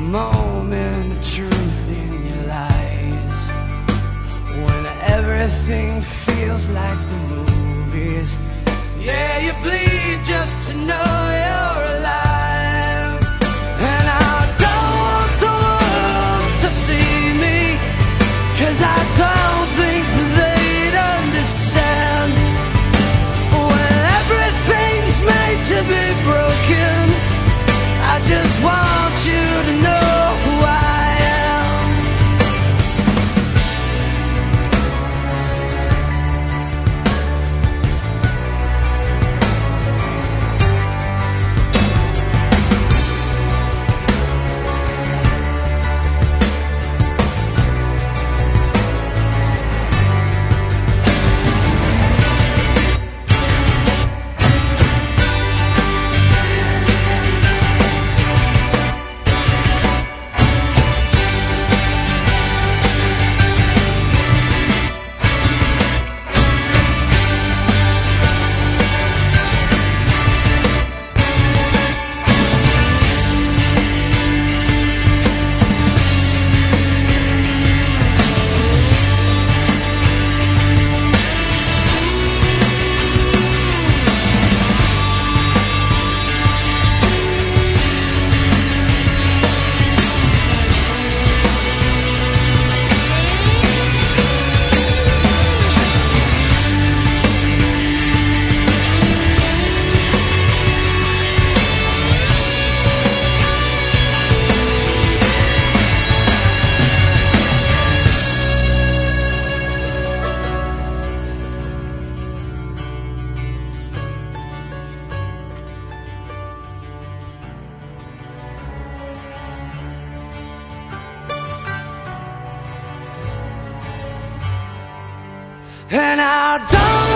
the moment of truth in your lies. When everything feels like the movies. Yeah, you bleed just to know you're And I don't